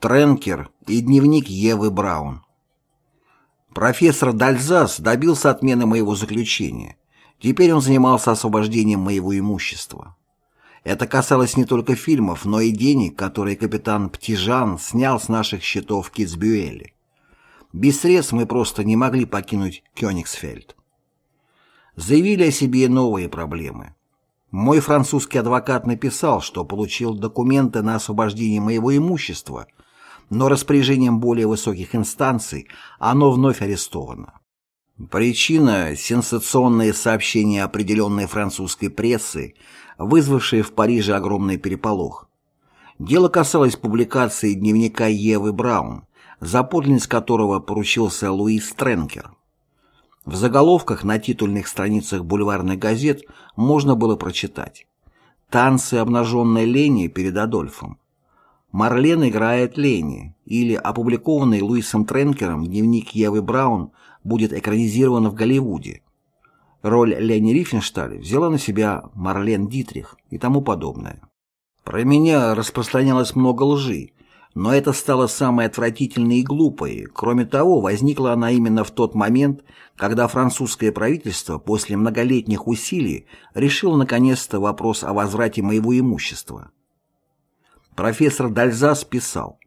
Тренкер и дневник Евы Браун. Профессор Дальзас добился отмены моего заключения. Теперь он занимался освобождением моего имущества. Это касалось не только фильмов, но и денег, которые капитан Птижан снял с наших счетов в Китсбюэле. Без средств мы просто не могли покинуть Кёнигсфельд. Заявили о себе новые проблемы. Мой французский адвокат написал, что получил документы на освобождение моего имущества – но распоряжением более высоких инстанций оно вновь арестовано. Причина – сенсационные сообщения определенной французской прессы, вызвавшие в Париже огромный переполох. Дело касалось публикации дневника Евы Браун, за подлинность которого поручился Луис Тренкер. В заголовках на титульных страницах бульварных газет можно было прочитать «Танцы обнаженной Лени перед Адольфом», Марлен играет Лени, или опубликованный Луисом Тренкером дневник Евы Браун будет экранизирован в Голливуде. Роль Лени Рифеншталь взяла на себя Марлен Дитрих и тому подобное. Про меня распространялось много лжи, но это стало самой отвратительной и глупой. Кроме того, возникла она именно в тот момент, когда французское правительство после многолетних усилий решило наконец-то вопрос о возврате моего имущества. Профессор Дальзас писал,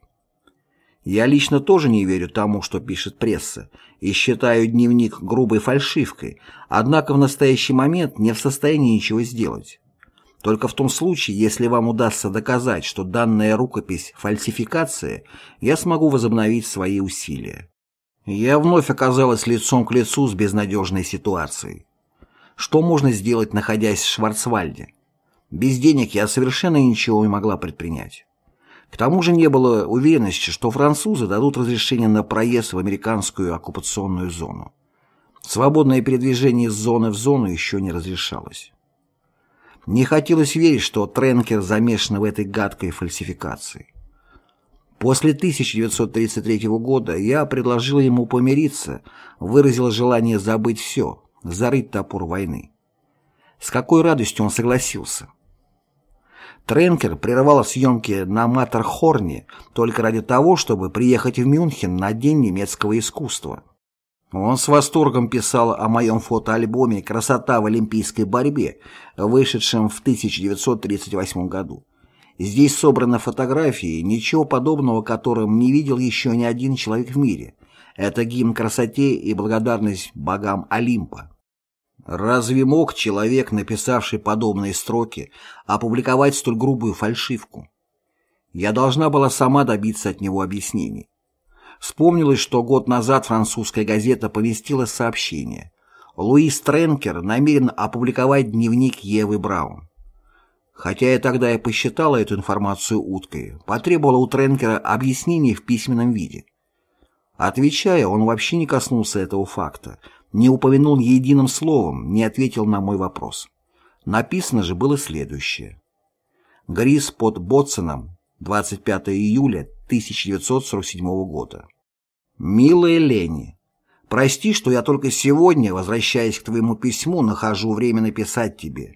«Я лично тоже не верю тому, что пишет пресса, и считаю дневник грубой фальшивкой, однако в настоящий момент не в состоянии ничего сделать. Только в том случае, если вам удастся доказать, что данная рукопись – фальсификация, я смогу возобновить свои усилия». Я вновь оказалась лицом к лицу с безнадежной ситуацией. Что можно сделать, находясь в Шварцвальде? Без денег я совершенно ничего не могла предпринять. К тому же не было уверенности, что французы дадут разрешение на проезд в американскую оккупационную зону. Свободное передвижение из зоны в зону еще не разрешалось. Не хотелось верить, что Тренкер замешан в этой гадкой фальсификации. После 1933 года я предложил ему помириться, выразил желание забыть все, зарыть топор войны. С какой радостью он согласился. Тренкер прервал съемки на Маттерхорне только ради того, чтобы приехать в Мюнхен на День немецкого искусства. Он с восторгом писал о моем фотоальбоме «Красота в олимпийской борьбе», вышедшем в 1938 году. Здесь собраны фотографии, ничего подобного которым не видел еще ни один человек в мире. Это гимн красоте и благодарность богам Олимпа. Разве мог человек, написавший подобные строки, опубликовать столь грубую фальшивку? Я должна была сама добиться от него объяснений. Вспомнилось, что год назад французская газета поместила сообщение. Луис Тренкер намерен опубликовать дневник Евы Браун. Хотя я тогда и посчитала эту информацию уткой, потребовала у Тренкера объяснений в письменном виде. Отвечая, он вообще не коснулся этого факта, не упомянул единым словом, не ответил на мой вопрос. Написано же было следующее. Грис под Ботсоном, 25 июля 1947 года. «Милая Лени, прости, что я только сегодня, возвращаясь к твоему письму, нахожу время написать тебе.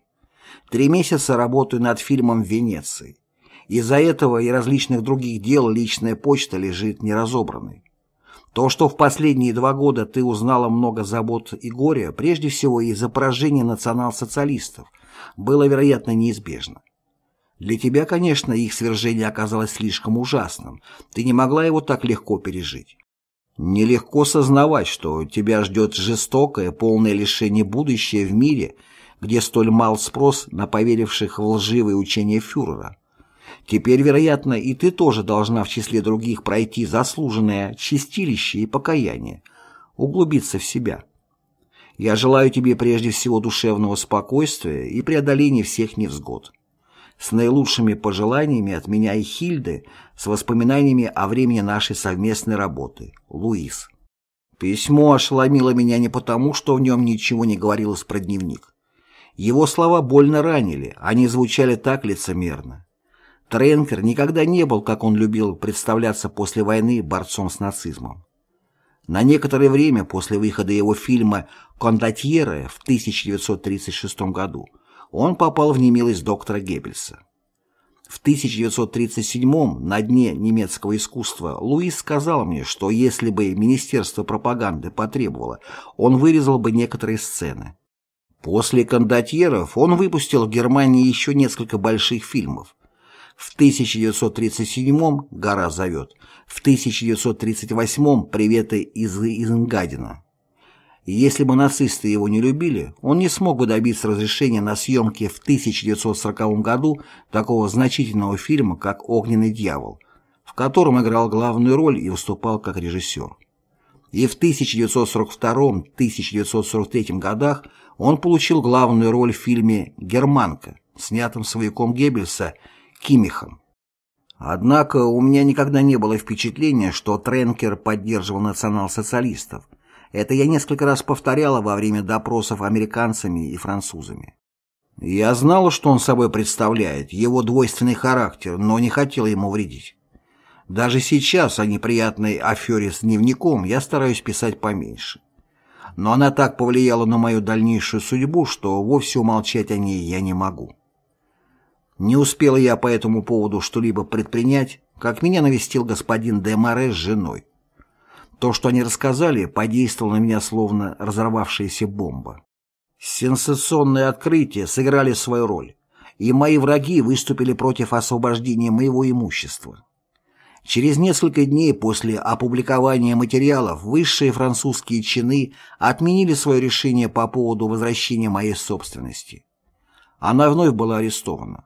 Три месяца работаю над фильмом в Венеции. Из-за этого и различных других дел личная почта лежит неразобранной. То, что в последние два года ты узнала много забот и горя, прежде всего из-за поражения национал-социалистов, было, вероятно, неизбежно. Для тебя, конечно, их свержение оказалось слишком ужасным, ты не могла его так легко пережить. Нелегко сознавать, что тебя ждет жестокое, полное лишение будущее в мире, где столь мал спрос на поверивших в лживые учения фюрера. Теперь, вероятно, и ты тоже должна в числе других пройти заслуженное чистилище и покаяние, углубиться в себя. Я желаю тебе прежде всего душевного спокойствия и преодоления всех невзгод. С наилучшими пожеланиями от меня и Хильды, с воспоминаниями о времени нашей совместной работы. Луис. Письмо ошеломило меня не потому, что в нем ничего не говорилось про дневник. Его слова больно ранили, они звучали так лицемерно. Тренкер никогда не был, как он любил представляться после войны, борцом с нацизмом. На некоторое время после выхода его фильма «Кондотьеры» в 1936 году он попал в немилость доктора Геббельса. В 1937 на дне немецкого искусства Луис сказал мне, что если бы Министерство пропаганды потребовало, он вырезал бы некоторые сцены. После «Кондотьеров» он выпустил в Германии еще несколько больших фильмов. В 1937 «Гора зовет», в 1938 «Приветы из Изенгадена». Если бы нацисты его не любили, он не смог бы добиться разрешения на съемки в 1940 году такого значительного фильма, как «Огненный дьявол», в котором играл главную роль и выступал как режиссер. И в 1942-1943 годах он получил главную роль в фильме «Германка», снятом свояком Геббельса Кимихом. Однако у меня никогда не было впечатления, что Тренкер поддерживал национал-социалистов, это я несколько раз повторяла во время допросов американцами и французами. Я знала, что он собой представляет, его двойственный характер, но не хотела ему вредить. Даже сейчас о неприятной афере с дневником я стараюсь писать поменьше. Но она так повлияла на мою дальнейшую судьбу, что вовсе умолчать о ней я не могу. Не успела я по этому поводу что-либо предпринять, как меня навестил господин де Море с женой. То, что они рассказали, подействовало на меня словно разорвавшаяся бомба. Сенсационные открытия сыграли свою роль, и мои враги выступили против освобождения моего имущества. Через несколько дней после опубликования материалов высшие французские чины отменили свое решение по поводу возвращения моей собственности. Она вновь была арестована.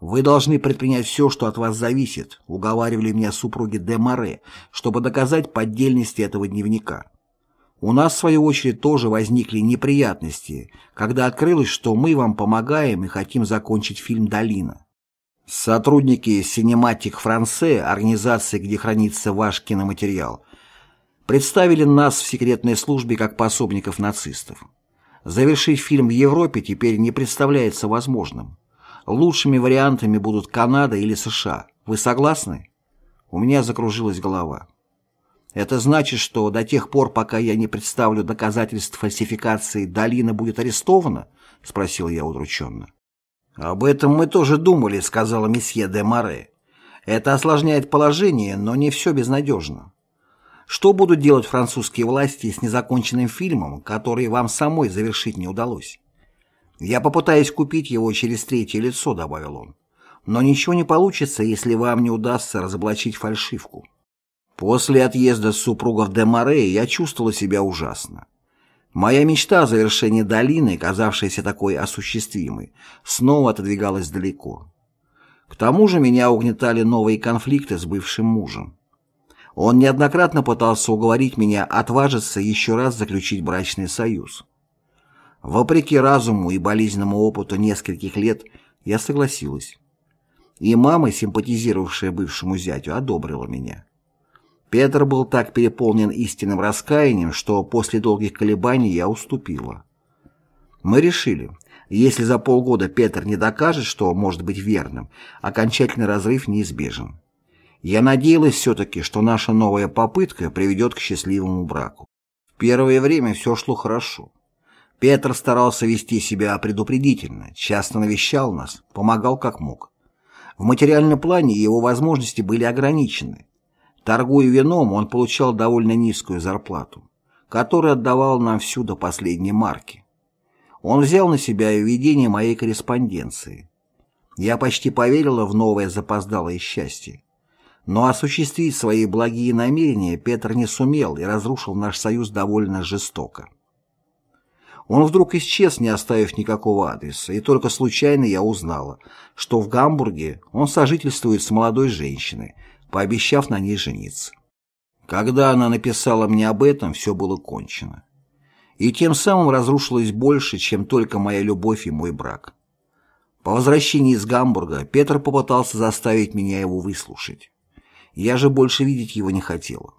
«Вы должны предпринять все, что от вас зависит», уговаривали меня супруги де Море, чтобы доказать поддельность этого дневника. У нас, в свою очередь, тоже возникли неприятности, когда открылось, что мы вам помогаем и хотим закончить фильм «Долина». Сотрудники Cinematic France, организации, где хранится ваш киноматериал, представили нас в секретной службе как пособников нацистов. Завершить фильм в Европе теперь не представляется возможным. Лучшими вариантами будут Канада или США. Вы согласны? У меня закружилась голова. Это значит, что до тех пор, пока я не представлю доказательств фальсификации, долина будет арестована? Спросил я удрученно. Об этом мы тоже думали, сказала месье де Море. Это осложняет положение, но не все безнадежно. Что будут делать французские власти с незаконченным фильмом, который вам самой завершить не удалось? «Я попытаюсь купить его через третье лицо», — добавил он. «Но ничего не получится, если вам не удастся разоблачить фальшивку». После отъезда супругов де Море я чувствовала себя ужасно. Моя мечта о завершении долины, казавшаяся такой осуществимой, снова отодвигалась далеко. К тому же меня угнетали новые конфликты с бывшим мужем. Он неоднократно пытался уговорить меня отважиться еще раз заключить брачный союз. Вопреки разуму и болезненному опыту нескольких лет, я согласилась. И мама, симпатизировавшая бывшему зятю, одобрила меня. Петр был так переполнен истинным раскаянием, что после долгих колебаний я уступила. Мы решили, если за полгода Петр не докажет, что может быть верным, окончательный разрыв неизбежен. Я надеялась все-таки, что наша новая попытка приведет к счастливому браку. В первое время все шло хорошо. Петр старался вести себя предупредительно, часто навещал нас, помогал как мог. В материальном плане его возможности были ограничены. Торгуя вином, он получал довольно низкую зарплату, которую отдавал нам всю до последней марки. Он взял на себя и моей корреспонденции. Я почти поверила в новое запоздалое счастье. Но осуществить свои благие намерения Петр не сумел и разрушил наш союз довольно жестоко. Он вдруг исчез, не оставив никакого адреса, и только случайно я узнала, что в Гамбурге он сожительствует с молодой женщиной, пообещав на ней жениться. Когда она написала мне об этом, все было кончено. И тем самым разрушилось больше, чем только моя любовь и мой брак. По возвращении из Гамбурга Петр попытался заставить меня его выслушать. Я же больше видеть его не хотела.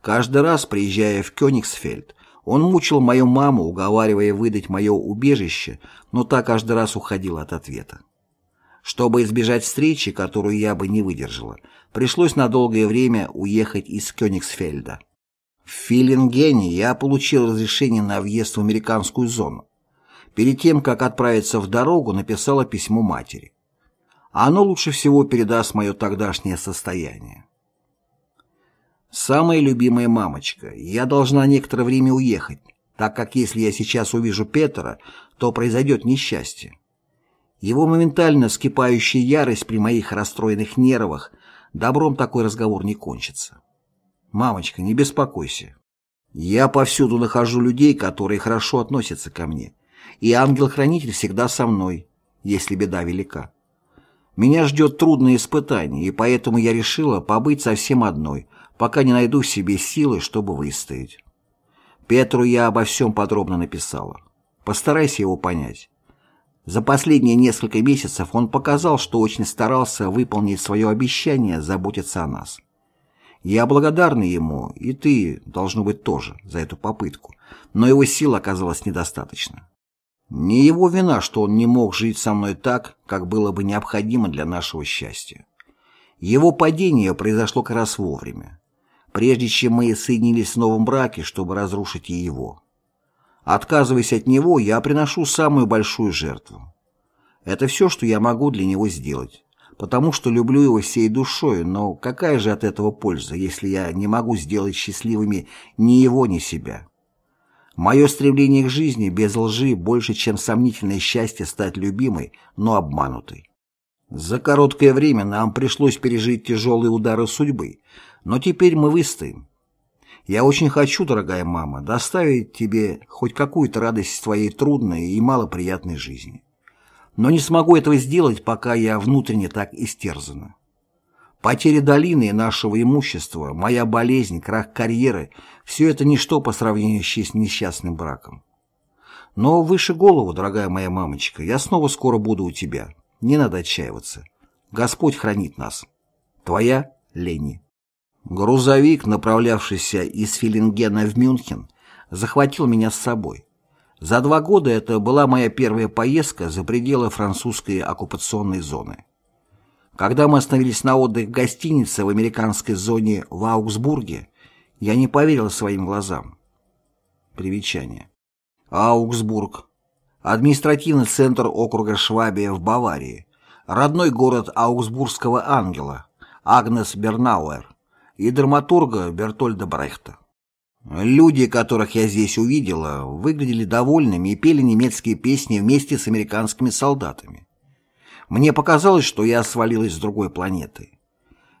Каждый раз, приезжая в Кёнигсфельд, он мучил мою маму, уговаривая выдать мое убежище, но та каждый раз уходила от ответа. Чтобы избежать встречи, которую я бы не выдержала, пришлось на долгое время уехать из Кёнигсфельда. В Филингене я получил разрешение на въезд в американскую зону. Перед тем, как отправиться в дорогу, написала письмо матери. Оно лучше всего передаст мое тогдашнее состояние. Самая любимая мамочка, я должна некоторое время уехать, так как если я сейчас увижу Петра, то произойдет несчастье. Его моментально вскипающая ярость при моих расстроенных нервах, добром такой разговор не кончится. Мамочка, не беспокойся. Я повсюду нахожу людей, которые хорошо относятся ко мне, и ангел-хранитель всегда со мной, если беда велика. Меня ждет трудное испытание, и поэтому я решила побыть совсем одной, пока не найду в себе силы, чтобы выстоять. Петру я обо всем подробно написала. Постарайся его понять. За последние несколько месяцев он показал, что очень старался выполнить свое обещание заботиться о нас. Я благодарна ему, и ты, должно быть, тоже, за эту попытку, но его сил оказалось недостаточно. Не его вина, что он не мог жить со мной так, как было бы необходимо для нашего счастья. Его падение произошло как раз вовремя, прежде чем мы соединились в новом браке, чтобы разрушить и его. Отказываясь от него, я приношу самую большую жертву. Это все, что я могу для него сделать, потому что люблю его всей душой, но какая же от этого польза, если я не могу сделать счастливыми ни его, ни себя? Мое стремление к жизни без лжи больше, чем сомнительное счастье стать любимой, но обманутой. За короткое время нам пришлось пережить тяжелые удары судьбы, но теперь мы выстоим. Я очень хочу, дорогая мама, доставить тебе хоть какую-то радость в твоей трудной и малоприятной жизни. Но не смогу этого сделать, пока я внутренне так истерзана. Потеря долины и нашего имущества, моя болезнь, крах карьеры – все это ничто по сравнению с несчастным браком. Но выше голову, дорогая моя мамочка, я снова скоро буду у тебя. Не надо отчаиваться. Господь хранит нас. Твоя Лени. Грузовик, направлявшийся из Филингена в Мюнхен, захватил меня с собой. За два года это была моя первая поездка за пределы французской оккупационной зоны. Когда мы остановились на отдых в гостинице в американской зоне в Аугсбурге, я не поверил своим глазам. Примечание. Аугсбург. Административный центр округа Швабия в Баварии. Родной город Аугсбургского ангела Агнес Бернауэр и драматурга Бертольда Брехта. Люди, которых я здесь увидела, выглядели довольными и пели немецкие песни вместе с американскими солдатами. Мне показалось, что я свалилась с другой планеты.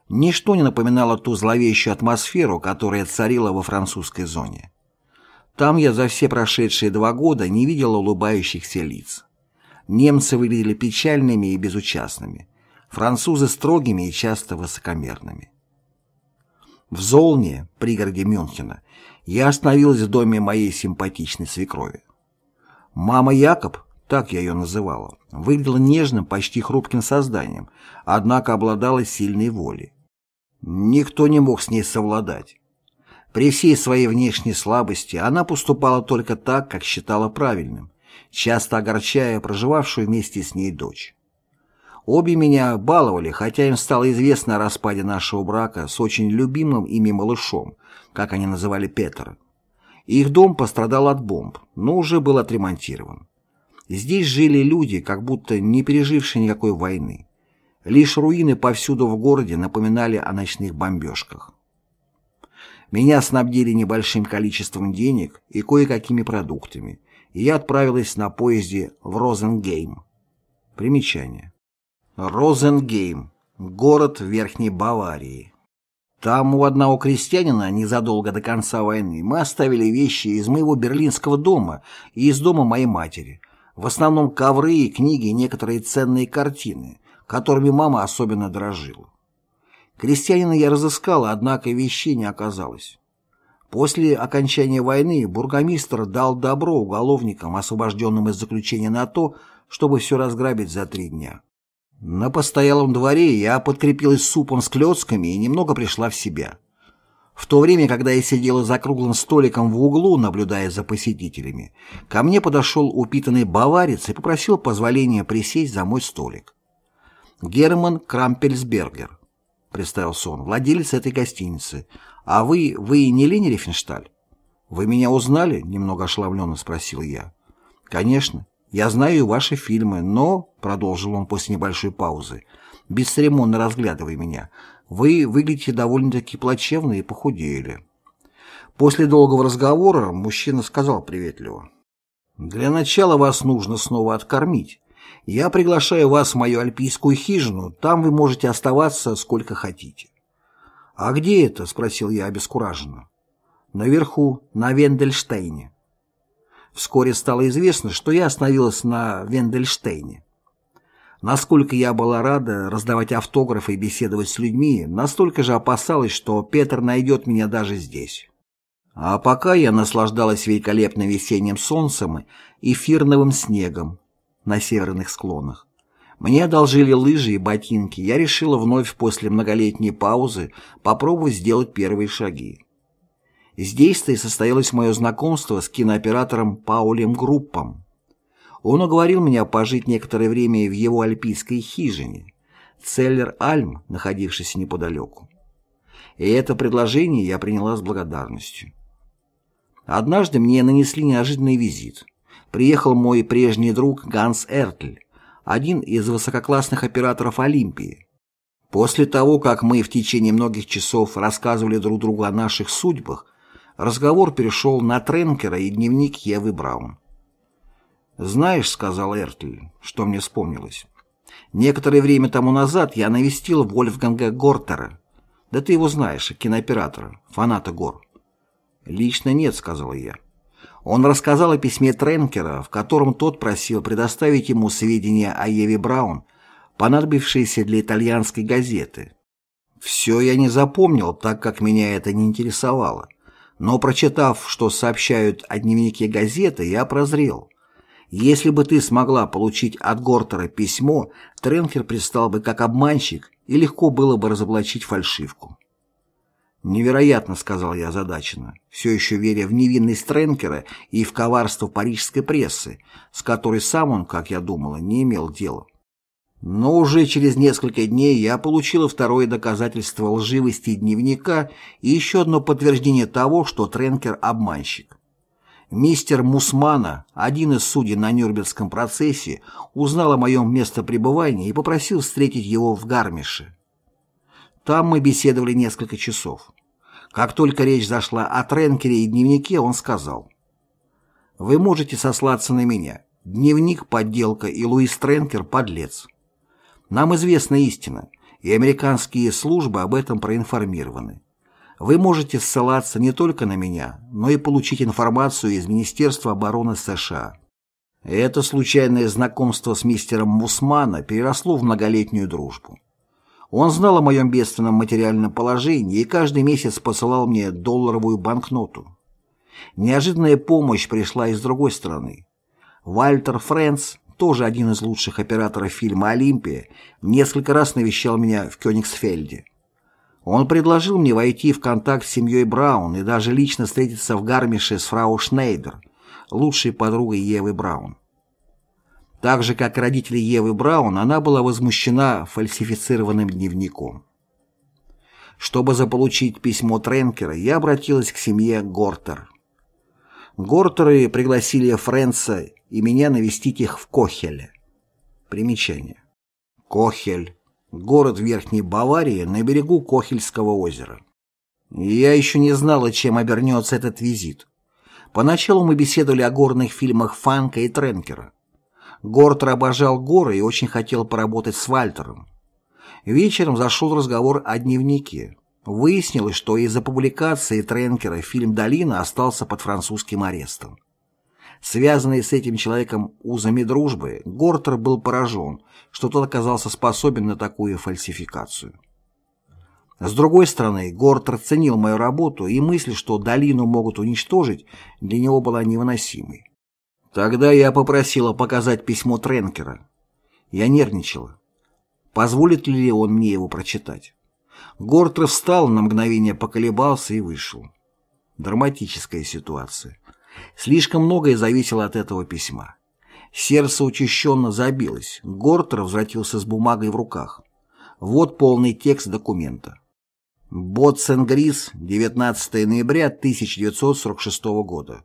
Ничто не напоминало ту зловещую атмосферу, которая царила во французской зоне. Там я за все прошедшие два года не видела улыбающихся лиц. Немцы выглядели печальными и безучастными, французы строгими и часто высокомерными. В Золне, пригороде Мюнхена, я остановилась в доме моей симпатичной свекрови. Мама Якоб, так я ее называла, выглядела нежным, почти хрупким созданием, однако обладала сильной волей. Никто не мог с ней совладать. При всей своей внешней слабости она поступала только так, как считала правильным, часто огорчая проживавшую вместе с ней дочь. Обе меня баловали, хотя им стало известно о распаде нашего брака с очень любимым ими малышом, как они называли Петра. Их дом пострадал от бомб, но уже был отремонтирован. Здесь жили люди, как будто не пережившие никакой войны. Лишь руины повсюду в городе напоминали о ночных бомбежках. Меня снабдили небольшим количеством денег и кое-какими продуктами, и я отправилась на поезде в Розенгейм. Примечание. Розенгейм, город Верхней Баварии. Там у одного крестьянина незадолго до конца войны мы оставили вещи из моего берлинского дома и из дома моей матери. В основном ковры и книги и некоторые ценные картины, которыми мама особенно дорожила. Крестьянина я разыскала, однако вещей не оказалось. После окончания войны бургомистр дал добро уголовникам, освобожденным из заключения на то, чтобы все разграбить за три дня. На постоялом дворе я подкрепилась супом с клетками и немного пришла в себя. В то время, когда я сидела за круглым столиком в углу, наблюдая за посетителями, ко мне подошел упитанный баварец и попросил позволения присесть за мой столик. Герман Крампельсбергер, представился он, владелец этой гостиницы. А вы, вы не Лени Рифеншталь? Вы меня узнали? Немного ошеломленно спросил я. Конечно. Я знаю ваши фильмы, но, — продолжил он после небольшой паузы, бесцеремонно разглядывая меня, — вы выглядите довольно-таки плачевно и похудели. После долгого разговора мужчина сказал приветливо. «Для начала вас нужно снова откормить. Я приглашаю вас в мою альпийскую хижину, там вы можете оставаться сколько хотите». «А где это?» — спросил я обескураженно. «Наверху, на Вендельштейне». Вскоре стало известно, что я остановилась на Вендельштейне. Насколько я была рада раздавать автографы и беседовать с людьми, настолько же опасалась, что Петр найдет меня даже здесь. А пока я наслаждалась великолепным весенним солнцем и фирновым снегом на северных склонах. Мне одолжили лыжи и ботинки, я решила вновь после многолетней паузы попробовать сделать первые шаги. Здесь-то и состоялось мое знакомство с кинооператором Паулем Группом. Он уговорил меня пожить некоторое время в его альпийской хижине, Целлер Альм, находившийся неподалеку. И это предложение я приняла с благодарностью. Однажды мне нанесли неожиданный визит. Приехал мой прежний друг Ганс Эртль, один из высококлассных операторов Олимпии. После того, как мы в течение многих часов рассказывали друг другу о наших судьбах, разговор перешел на Тренкера и дневник Евы Браун. «Знаешь, — сказал Эртль, — что мне вспомнилось. Некоторое время тому назад я навестил Вольфганга Гортера. Да ты его знаешь, кинооператора, фаната гор. «Лично нет», — сказал я. Он рассказал о письме Тренкера, в котором тот просил предоставить ему сведения о Еве Браун, понадобившиеся для итальянской газеты. Все я не запомнил, так как меня это не интересовало. Но прочитав, что сообщают о дневнике газеты, я прозрел. Если бы ты смогла получить от Гортера письмо, Тренкер предстал бы как обманщик, и легко было бы разоблачить фальшивку. «Невероятно», — сказал я озадаченно, все еще веря в невинность Тренкера и в коварство парижской прессы, с которой сам он, как я думала, не имел дела. Но уже через несколько дней я получила второе доказательство лживости дневника и еще одно подтверждение того, что Тренкер — обманщик. Мистер Мусмана, один из судей на Нюрнбергском процессе, узнал о моем местопребывании и попросил встретить его в Гармише. Там мы беседовали несколько часов. Как только речь зашла о Тренкере и дневнике, он сказал, «Вы можете сослаться на меня. Дневник — подделка, и Луис Тренкер — подлец. Нам известна истина, и американские службы об этом проинформированы. Вы можете ссылаться не только на меня, но и получить информацию из Министерства обороны США». Это случайное знакомство с мистером Мусмана переросло в многолетнюю дружбу. Он знал о моем бедственном материальном положении и каждый месяц посылал мне долларовую банкноту. Неожиданная помощь пришла из другой стороны. Вальтер Фрэнс, тоже один из лучших операторов фильма «Олимпия», несколько раз навещал меня в Кёнигсфельде. Он предложил мне войти в контакт с семьей Браун и даже лично встретиться в Гармише с фрау Шнейдер, лучшей подругой Евы Браун. Так же, как родители Евы Браун, она была возмущена фальсифицированным дневником. Чтобы заполучить письмо Тренкера, я обратилась к семье Гортер. Гортеры пригласили Фрэнса и меня навестить их в Кохеле. Примечание. Кохель. Город Верхней Баварии на берегу Кохельского озера. Я еще не знала, чем обернется этот визит. Поначалу мы беседовали о горных фильмах Фанка и Тренкера. Гортер обожал горы и очень хотел поработать с Вальтером. Вечером зашел разговор о дневнике. Выяснилось, что из-за публикации Тренкера фильм «Долина» остался под французским арестом. Связанный с этим человеком узами дружбы, Гортер был поражен, что тот оказался способен на такую фальсификацию. С другой стороны, Гортер ценил мою работу, и мысль, что долину могут уничтожить, для него была невыносимой. Тогда я попросила показать письмо Тренкера. Я нервничала. Позволит ли он мне его прочитать? Гортер встал, на мгновение поколебался и вышел. Драматическая ситуация. Слишком многое зависело от этого письма. Сердце учащенно забилось. Гортер возвратился с бумагой в руках. Вот полный текст документа. Ботсен-Грис, 19 ноября 1946 года.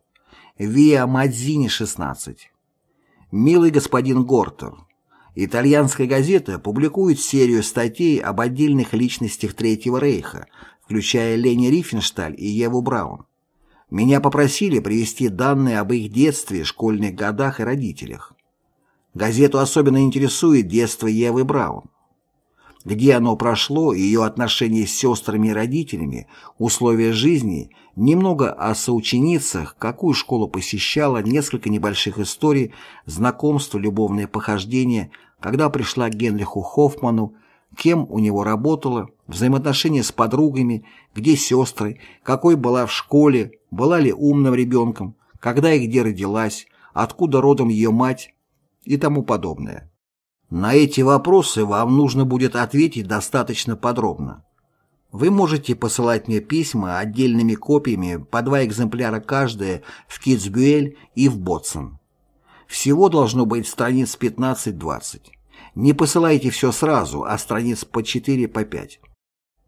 Виа Мадзини, 16. Милый господин Гортер, итальянская газета публикует серию статей об отдельных личностях Третьего Рейха, включая Лени Рифеншталь и Еву Браун. Меня попросили привести данные об их детстве, школьных годах и родителях. Газету особенно интересует детство Евы Браун. Где оно прошло, ее отношения с сестрами и родителями, условия жизни, немного о соученицах, какую школу посещала, несколько небольших историй, знакомства, любовные похождения, когда пришла к Генриху Хоффману, кем у него работала, взаимоотношения с подругами, где сестры, какой была в школе, была ли умным ребенком, когда и где родилась, откуда родом ее мать и тому подобное. На эти вопросы вам нужно будет ответить достаточно подробно. Вы можете посылать мне письма отдельными копиями по два экземпляра каждое в Китсбюэль и в Ботсон. Всего должно быть страниц 15-20. Не посылайте все сразу, а страниц по 4 по 5.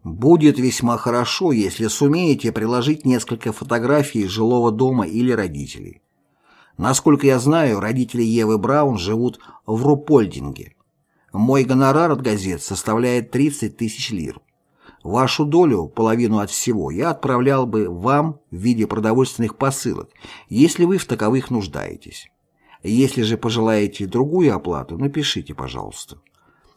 Будет весьма хорошо, если сумеете приложить несколько фотографий жилого дома или родителей. Насколько я знаю, родители Евы Браун живут в Рупольдинге. Мой гонорар от газет составляет 30 тысяч лир. Вашу долю, половину от всего, я отправлял бы вам в виде продовольственных посылок, если вы в таковых нуждаетесь. Если же пожелаете другую оплату, напишите, пожалуйста.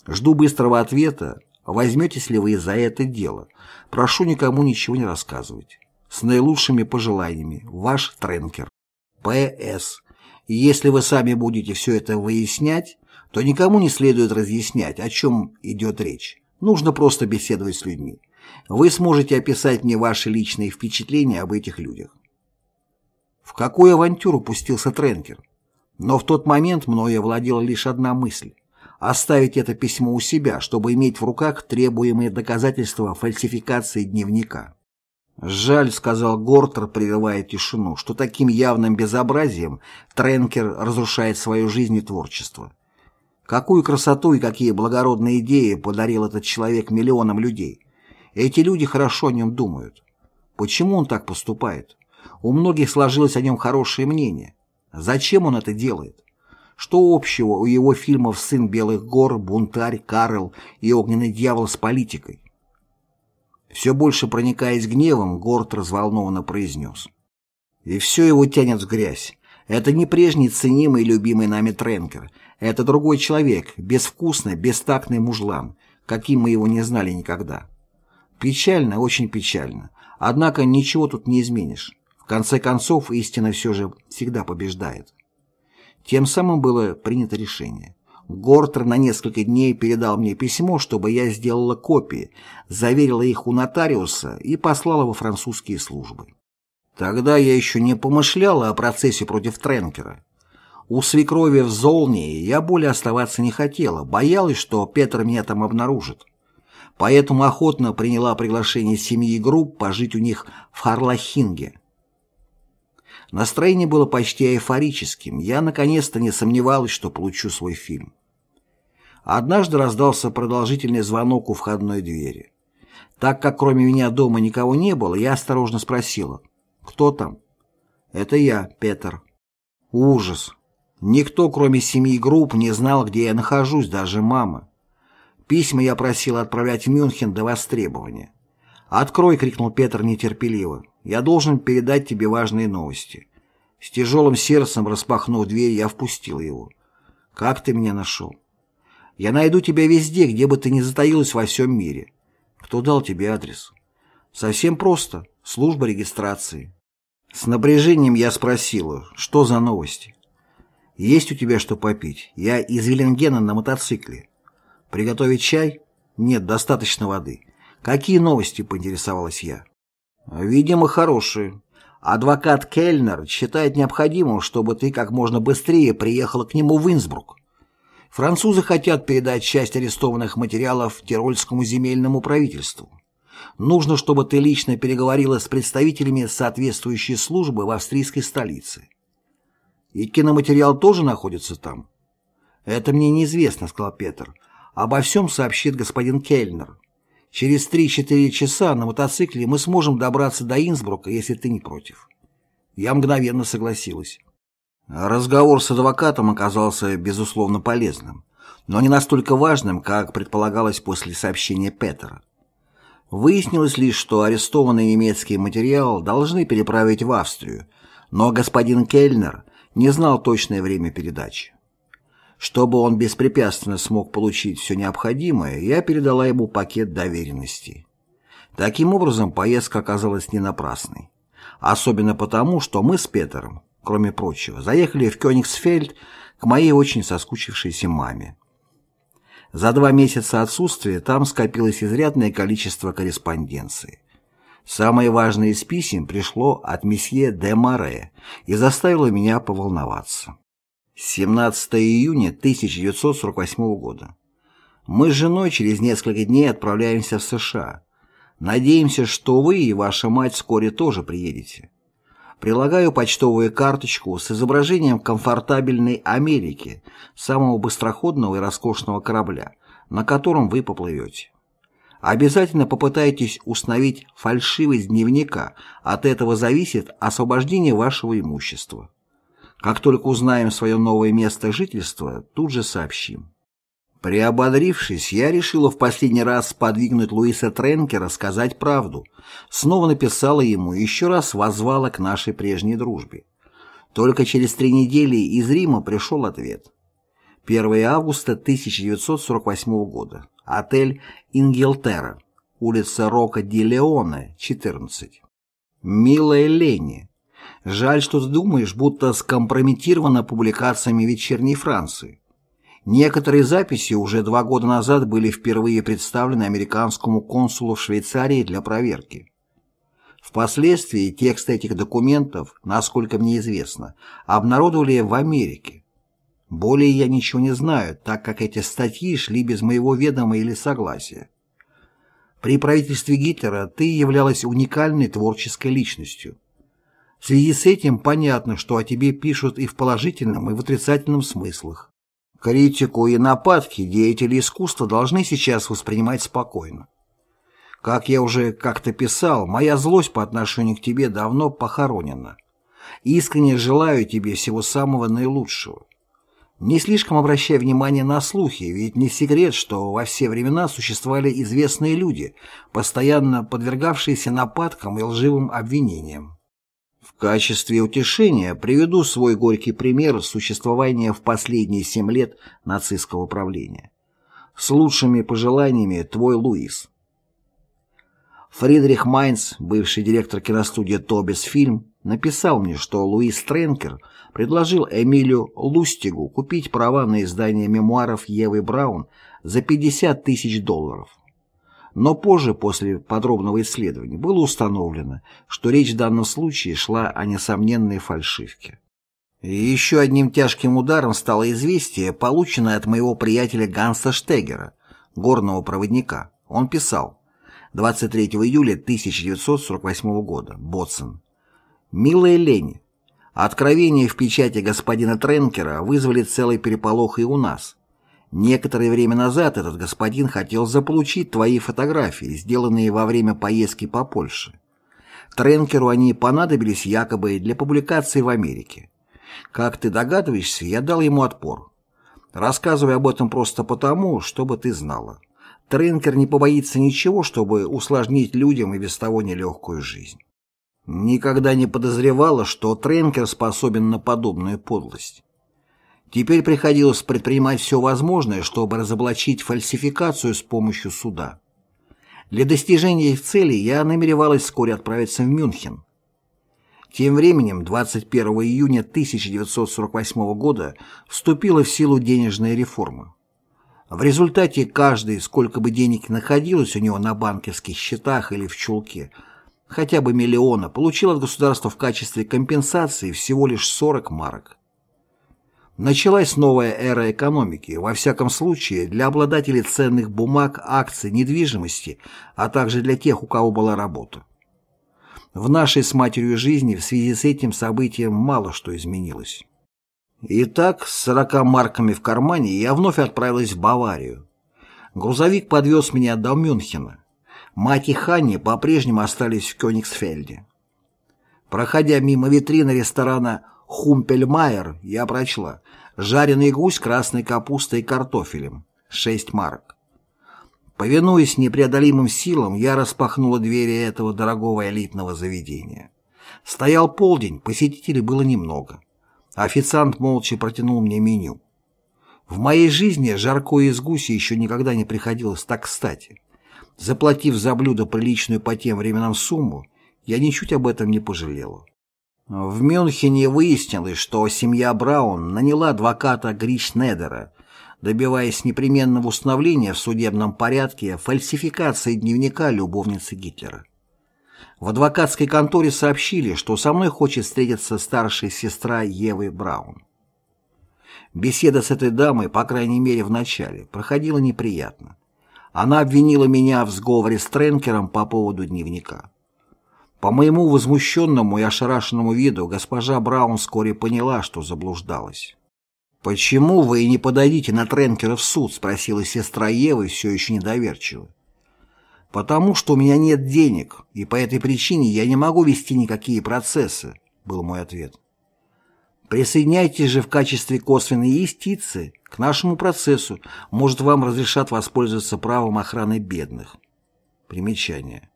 Жду быстрого ответа, возьметесь ли вы за это дело. Прошу никому ничего не рассказывать. С наилучшими пожеланиями. Ваш Тренкер. П.С. Если вы сами будете все это выяснять, то никому не следует разъяснять, о чем идет речь. Нужно просто беседовать с людьми. Вы сможете описать мне ваши личные впечатления об этих людях. В какую авантюру пустился Тренкер? Но в тот момент мною владела лишь одна мысль – оставить это письмо у себя, чтобы иметь в руках требуемые доказательства фальсификации дневника. «Жаль», — сказал Гортер, прерывая тишину, что таким явным безобразием Тренкер разрушает свою жизнь и творчество. Какую красоту и какие благородные идеи подарил этот человек миллионам людей. Эти люди хорошо о нем думают. Почему он так поступает? У многих сложилось о нем хорошее мнение. Зачем он это делает? Что общего у его фильмов «Сын белых гор», «Бунтарь», «Карл» и «Огненный дьявол» с политикой? Все больше проникаясь гневом, Горд разволнованно произнес. И все его тянет в грязь. Это не прежний ценимый и любимый нами Тренкер. Это другой человек, безвкусный, бестактный мужлан, каким мы его не знали никогда. Печально, очень печально. Однако ничего тут не изменишь конце концов, истина все же всегда побеждает. Тем самым было принято решение. Гортер на несколько дней передал мне письмо, чтобы я сделала копии, заверила их у нотариуса и послала во французские службы. Тогда я еще не помышляла о процессе против Тренкера. У свекрови в Золнии я более оставаться не хотела, боялась, что Петр меня там обнаружит. Поэтому охотно приняла приглашение семьи групп пожить у них в Харлахинге. Настроение было почти эйфорическим. Я наконец-то не сомневалась, что получу свой фильм. Однажды раздался продолжительный звонок у входной двери. Так как кроме меня дома никого не было, я осторожно спросила. «Кто там?» «Это я, Петр». Ужас. Никто, кроме семьи групп, не знал, где я нахожусь, даже мама. Письма я просила отправлять в Мюнхен до востребования. «Открой!» — крикнул Петр нетерпеливо. «Я должен передать тебе важные новости». С тяжелым сердцем, распахнув дверь, я впустил его. «Как ты меня нашел?» «Я найду тебя везде, где бы ты ни затаилась во всем мире». «Кто дал тебе адрес?» «Совсем просто. Служба регистрации». С напряжением я спросила, что за новости? «Есть у тебя что попить? Я из Веленгена на мотоцикле». «Приготовить чай?» «Нет, достаточно воды». «Какие новости?» — поинтересовалась я. «Видимо, хорошие. Адвокат Кельнер считает необходимым, чтобы ты как можно быстрее приехала к нему в Инсбрук. Французы хотят передать часть арестованных материалов Тирольскому земельному правительству. Нужно, чтобы ты лично переговорила с представителями соответствующей службы в австрийской столице. И киноматериал тоже находится там? Это мне неизвестно, сказал Петр. Обо всем сообщит господин Кельнер. Через 3-4 часа на мотоцикле мы сможем добраться до Инсбрука, если ты не против. Я мгновенно согласилась. Разговор с адвокатом оказался, безусловно, полезным, но не настолько важным, как предполагалось после сообщения Петера. Выяснилось лишь, что арестованный немецкий материал должны переправить в Австрию, но господин Кельнер не знал точное время передачи. Чтобы он беспрепятственно смог получить все необходимое, я передала ему пакет доверенностей. Таким образом, поездка оказалась не напрасной. Особенно потому, что мы с Петером кроме прочего, заехали в Кёнигсфельд к моей очень соскучившейся маме. За два месяца отсутствия там скопилось изрядное количество корреспонденции. Самое важное из писем пришло от месье де Море и заставило меня поволноваться. 17 июня 1948 года. Мы с женой через несколько дней отправляемся в США. Надеемся, что вы и ваша мать вскоре тоже приедете. Прилагаю почтовую карточку с изображением комфортабельной Америки, самого быстроходного и роскошного корабля, на котором вы поплывете. Обязательно попытайтесь установить фальшивость дневника, от этого зависит освобождение вашего имущества. Как только узнаем свое новое место жительства, тут же сообщим. Приободрившись, я решила в последний раз подвигнуть Луиса Тренкера сказать правду. Снова написала ему и еще раз воззвала к нашей прежней дружбе. Только через три недели из Рима пришел ответ. 1 августа 1948 года. Отель «Ингелтера», улица Рока Ди Леоне, 14. «Милая Ленни, жаль, что ты думаешь, будто скомпрометирована публикациями «Вечерней Франции». Некоторые записи уже два года назад были впервые представлены американскому консулу в Швейцарии для проверки. Впоследствии текст этих документов, насколько мне известно, обнародовали в Америке. Более я ничего не знаю, так как эти статьи шли без моего ведома или согласия. При правительстве Гитлера ты являлась уникальной творческой личностью. В связи с этим понятно, что о тебе пишут и в положительном, и в отрицательном смыслах. Критику и нападки деятели искусства должны сейчас воспринимать спокойно. Как я уже как-то писал, моя злость по отношению к тебе давно похоронена. Искренне желаю тебе всего самого наилучшего. Не слишком обращай внимание на слухи, ведь не секрет, что во все времена существовали известные люди, постоянно подвергавшиеся нападкам и лживым обвинениям. В качестве утешения приведу свой горький пример существования в последние семь лет нацистского правления. С лучшими пожеланиями, твой Луис. Фридрих Майнц, бывший директор киностудии «Тобис Фильм», написал мне, что Луис Тренкер предложил Эмилию Лустигу купить права на издание мемуаров Евы Браун за 50 тысяч долларов. Но позже, после подробного исследования, было установлено, что речь в данном случае шла о несомненной фальшивке. И еще одним тяжким ударом стало известие, полученное от моего приятеля Ганса Штегера, горного проводника. Он писал 23 июля 1948 года, Боцен. «Милая Лени, откровения в печати господина Тренкера вызвали целый переполох и у нас. Некоторое время назад этот господин хотел заполучить твои фотографии, сделанные во время поездки по Польше. Тренкеру они понадобились якобы для публикации в Америке. Как ты догадываешься, я дал ему отпор. Рассказываю об этом просто потому, чтобы ты знала. Тренкер не побоится ничего, чтобы усложнить людям и без того нелегкую жизнь. Никогда не подозревала, что Тренкер способен на подобную подлость. Теперь приходилось предпринимать все возможное, чтобы разоблачить фальсификацию с помощью суда. Для достижения их цели я намеревалась вскоре отправиться в Мюнхен. Тем временем, 21 июня 1948 года вступила в силу денежная реформа. В результате каждый, сколько бы денег находилось у него на банковских счетах или в чулке, хотя бы миллиона, получил от государства в качестве компенсации всего лишь 40 марок. Началась новая эра экономики, во всяком случае, для обладателей ценных бумаг, акций, недвижимости, а также для тех, у кого была работа. В нашей с матерью жизни в связи с этим событием мало что изменилось. Итак, с 40 марками в кармане я вновь отправилась в Баварию. Грузовик подвез меня до Мюнхена. Мать и Ханни по-прежнему остались в Кёнигсфельде. Проходя мимо витрины ресторана Хумпельмайер я прочла «Жареный гусь красной капустой и картофелем» 6 марок. Повинуясь непреодолимым силам, я распахнула двери этого дорогого элитного заведения. Стоял полдень, посетителей было немного. Официант молча протянул мне меню. В моей жизни жаркое из гуся еще никогда не приходилось так кстати. Заплатив за блюдо приличную по тем временам сумму, я ничуть об этом не пожалела. В Мюнхене выяснилось, что семья Браун наняла адвоката Гришнедера, добиваясь непременного установления в судебном порядке фальсификации дневника любовницы Гитлера. В адвокатской конторе сообщили, что со мной хочет встретиться старшая сестра Евы Браун. Беседа с этой дамой, по крайней мере в начале, проходила неприятно. Она обвинила меня в сговоре с Тренкером по поводу дневника. По моему возмущенному и ошарашенному виду госпожа Браун вскоре поняла, что заблуждалась. «Почему вы не подадите на Тренкера в суд?» — спросила сестра Евы все еще недоверчиво. «Потому что у меня нет денег, и по этой причине я не могу вести никакие процессы», — был мой ответ. Присоединяйтесь же в качестве косвенной юстиции к нашему процессу, может, вам разрешат воспользоваться правом охраны бедных. Примечание.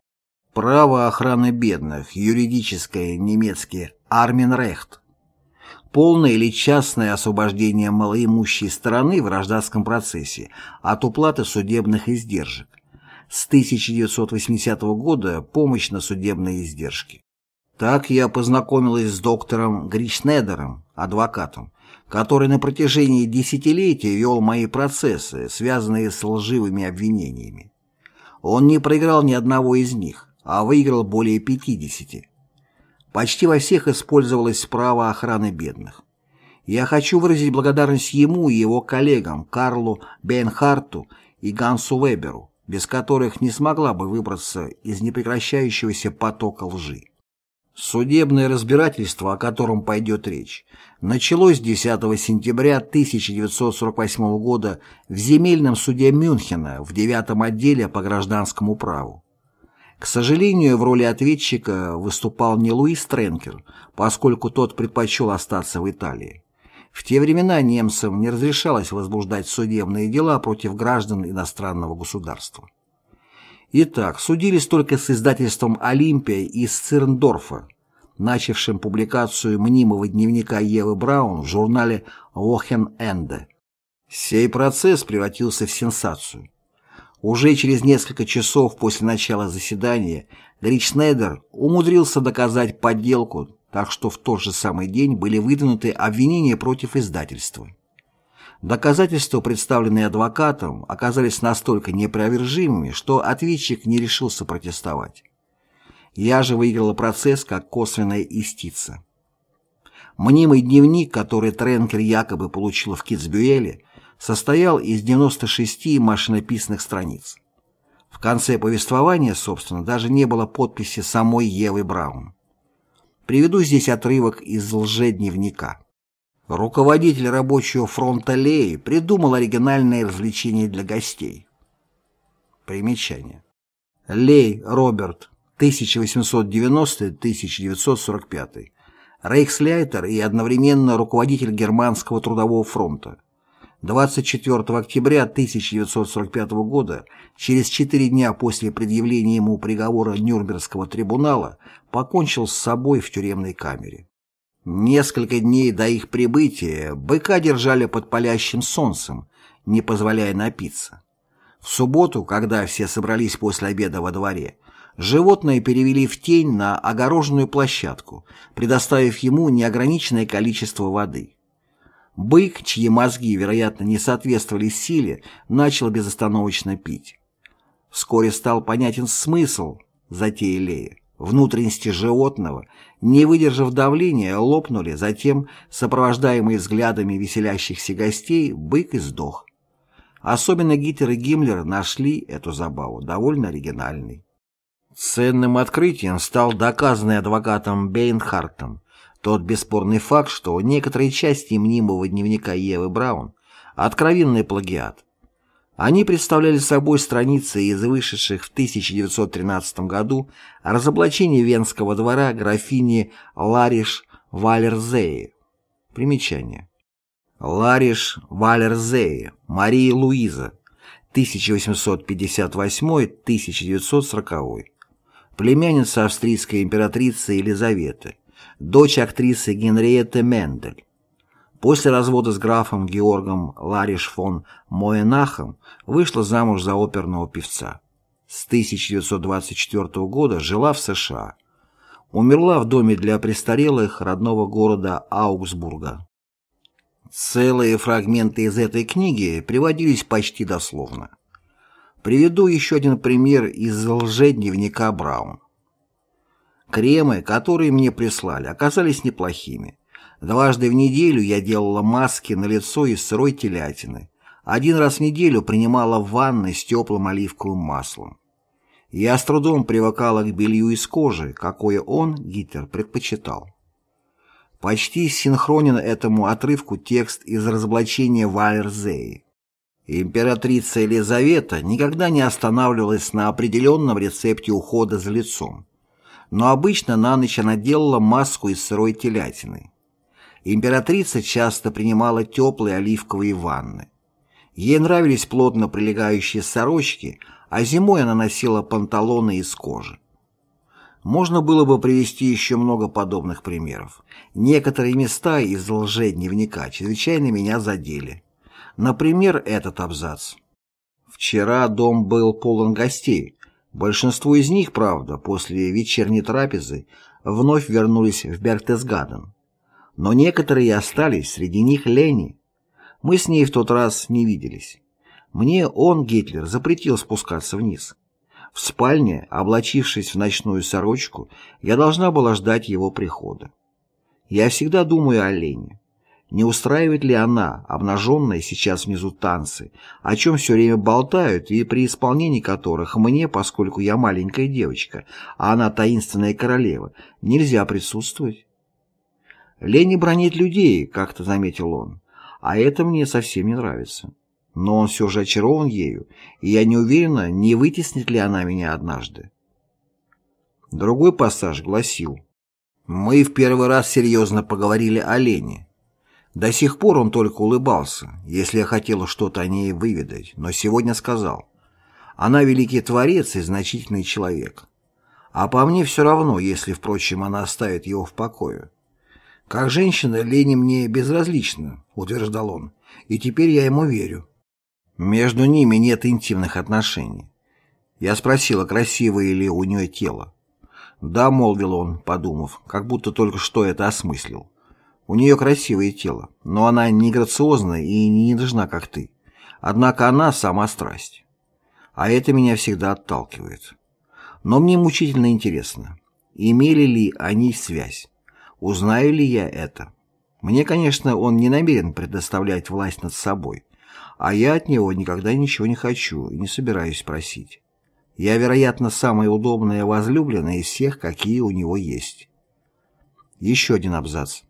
Право охраны бедных, юридическое, немецкое, Арминрехт. Полное или частное освобождение малоимущей стороны в гражданском процессе от уплаты судебных издержек. С 1980 года помощь на судебные издержки. Так я познакомилась с доктором Гричнедером, адвокатом, который на протяжении десятилетий вел мои процессы, связанные с лживыми обвинениями. Он не проиграл ни одного из них, а выиграл более 50. Почти во всех использовалось право охраны бедных. Я хочу выразить благодарность ему и его коллегам Карлу Бенхарту и Гансу Веберу, без которых не смогла бы выбраться из непрекращающегося потока лжи. Судебное разбирательство, о котором пойдет речь, началось 10 сентября 1948 года в земельном суде Мюнхена в девятом отделе по гражданскому праву. К сожалению, в роли ответчика выступал не Луис Тренкер, поскольку тот предпочел остаться в Италии. В те времена немцам не разрешалось возбуждать судебные дела против граждан иностранного государства. Итак, судились только с издательством «Олимпия» из Цирндорфа, начавшим публикацию мнимого дневника Евы Браун в журнале «Вохен-Энде». Сей процесс превратился в сенсацию. Уже через несколько часов после начала заседания Гричнедер умудрился доказать подделку, так что в тот же самый день были выдвинуты обвинения против издательства. Доказательства, представленные адвокатом, оказались настолько непровержимыми, что ответчик не решился протестовать. Я же выиграла процесс как косвенная истица. Мнимый дневник, который Тренкер якобы получил в Китсбюэле, состоял из 96 машинописных страниц. В конце повествования, собственно, даже не было подписи самой Евы Браун. Приведу здесь отрывок из лжедневника. Руководитель рабочего фронта Леи придумал оригинальное развлечение для гостей. Примечание. Лей Роберт, 1890-1945. Рейхсляйтер и одновременно руководитель Германского трудового фронта. 24 октября 1945 года, через четыре дня после предъявления ему приговора Нюрнбергского трибунала, покончил с собой в тюремной камере. Несколько дней до их прибытия быка держали под палящим солнцем, не позволяя напиться. В субботу, когда все собрались после обеда во дворе, животное перевели в тень на огороженную площадку, предоставив ему неограниченное количество воды. Бык, чьи мозги, вероятно, не соответствовали силе, начал безостановочно пить. Вскоре стал понятен смысл затеи Лея. Внутренности животного, не выдержав давления, лопнули, затем, сопровождаемые взглядами веселящихся гостей, бык и сдох. Особенно Гитлер и Гиммлер нашли эту забаву довольно оригинальной. Ценным открытием стал доказанный адвокатом Бейнхартом тот бесспорный факт, что некоторые части мнимого дневника Евы Браун – откровенный плагиат. Они представляли собой страницы из вышедших в 1913 году разоблачений Венского двора графини Лариш Валерзеи Примечание. Лариш Валерзея, Мария Луиза, 1858-1940. Племянница австрийской императрицы Елизаветы, дочь актрисы Генриетты Мендель. После развода с графом Георгом Лариш фон Моенахом вышла замуж за оперного певца. С 1924 года жила в США. Умерла в доме для престарелых родного города Аугсбурга. Целые фрагменты из этой книги приводились почти дословно. Приведу еще один пример из лжедневника Браун. Кремы, которые мне прислали, оказались неплохими. Дважды в неделю я делала маски на лицо из сырой телятины. Один раз в неделю принимала ванны с теплым оливковым маслом. Я с трудом привыкала к белью из кожи, какое он, Гитлер, предпочитал. Почти синхронен этому отрывку текст из разоблачения Валерзеи. Императрица Елизавета никогда не останавливалась на определенном рецепте ухода за лицом, но обычно на ночь она делала маску из сырой телятины. Императрица часто принимала теплые оливковые ванны. Ей нравились плотно прилегающие сорочки, а зимой она носила панталоны из кожи. Можно было бы привести еще много подобных примеров. Некоторые места из лжедневника чрезвычайно меня задели. Например, этот абзац. Вчера дом был полон гостей. Большинство из них, правда, после вечерней трапезы вновь вернулись в Бергтесгаден. Но некоторые остались, среди них Лени. Мы с ней в тот раз не виделись. Мне он, Гитлер, запретил спускаться вниз. В спальне, облачившись в ночную сорочку, я должна была ждать его прихода. Я всегда думаю о Лене. Не устраивает ли она, обнаженная сейчас внизу танцы, о чем все время болтают и при исполнении которых мне, поскольку я маленькая девочка, а она таинственная королева, нельзя присутствовать? Лени бронит людей, как-то заметил он, а это мне совсем не нравится. Но он все же очарован ею, и я не уверена, не вытеснит ли она меня однажды. Другой пассаж гласил «Мы в первый раз серьезно поговорили о Лене. До сих пор он только улыбался, если я хотела что-то о ней выведать, но сегодня сказал «Она великий творец и значительный человек». А по мне все равно, если, впрочем, она оставит его в покое. «Как женщина, Лене мне безразлична», — утверждал он, — «и теперь я ему верю». Между ними нет интимных отношений. Я спросила, красивое ли у нее тело. «Да», — молвил он, подумав, как будто только что это осмыслил. «У нее красивое тело, но она не грациозна и не нежна, как ты. Однако она сама страсть. А это меня всегда отталкивает. Но мне мучительно интересно, имели ли они связь? Узнаю ли я это? Мне, конечно, он не намерен предоставлять власть над собой, а я от него никогда ничего не хочу и не собираюсь просить. Я, вероятно, самая удобная возлюбленная из всех, какие у него есть. Еще один абзац.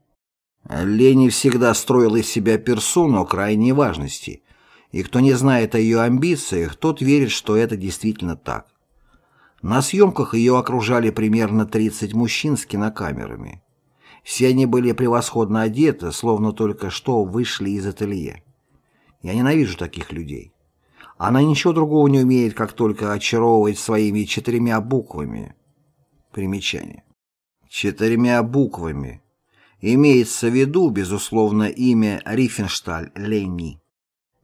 Лени всегда строила из себя персону крайней важности, и кто не знает о ее амбициях, тот верит, что это действительно так. На съемках ее окружали примерно 30 мужчин с кинокамерами. Все они были превосходно одеты, словно только что вышли из ателье. Я ненавижу таких людей. Она ничего другого не умеет, как только очаровывать своими четырьмя буквами. Примечание. Четырьмя буквами. Имеется в виду, безусловно, имя Рифеншталь Ленни.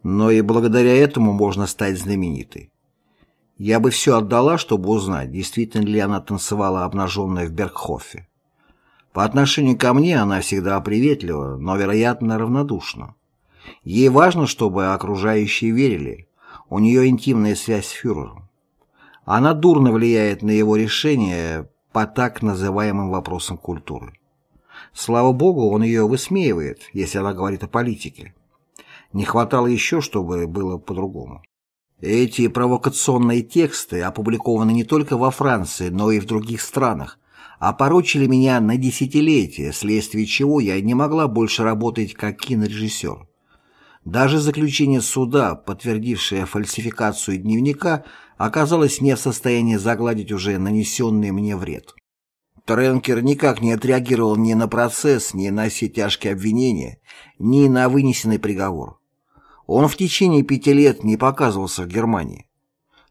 Но и благодаря этому можно стать знаменитой. Я бы все отдала, чтобы узнать, действительно ли она танцевала обнаженная в Бергхофе. По отношению ко мне она всегда приветлива, но, вероятно, равнодушна. Ей важно, чтобы окружающие верили. У нее интимная связь с фюрером. Она дурно влияет на его решение по так называемым вопросам культуры. Слава богу, он ее высмеивает, если она говорит о политике. Не хватало еще, чтобы было по-другому. Эти провокационные тексты опубликованы не только во Франции, но и в других странах, опорочили меня на десятилетия, вследствие чего я не могла больше работать как кинорежиссер. Даже заключение суда, подтвердившее фальсификацию дневника, оказалось не в состоянии загладить уже нанесенный мне вред. Тренкер никак не отреагировал ни на процесс, ни на все тяжкие обвинения, ни на вынесенный приговор. Он в течение пяти лет не показывался в Германии.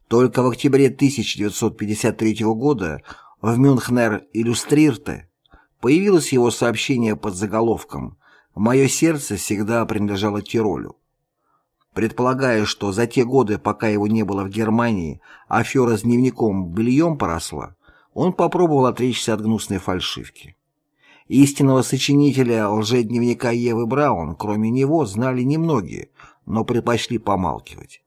Только в октябре 1953 года в Мюнхнер Иллюстрирте появилось его сообщение под заголовком «Мое сердце всегда принадлежало Тиролю». Предполагая, что за те годы, пока его не было в Германии, афера с дневником бельем поросла, он попробовал отречься от гнусной фальшивки. Истинного сочинителя лжедневника Евы Браун, кроме него, знали немногие, но предпочли помалкивать.